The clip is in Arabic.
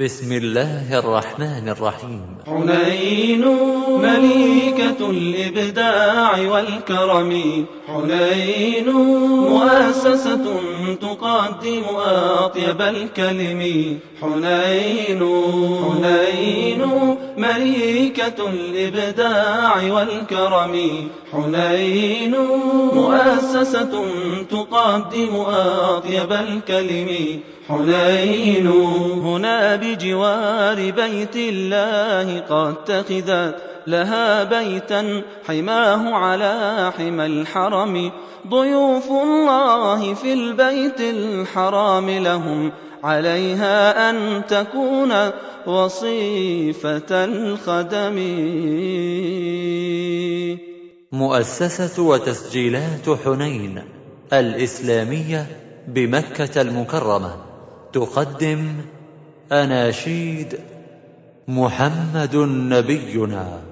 بسم الله الرحمن الرحيم. حنين مليكة الإبداع والكرم. حنين مؤسسة تقدم أطيب الكلم. حنين شريكة الإبداع والكرم. حنين مؤسسة تقدم أطيب الكلم. حنين هنا بجوار بيت الله قد اتخذت لها بيتا. حماه على حمى الحرم. ضيوف الله في البيت الحرام لهم. عليها أن تكون وصيفة الخدم. مؤسسة وتسجيلات حنين الإسلامية بمكة المكرمة. تقدم أناشيد محمد نبينا.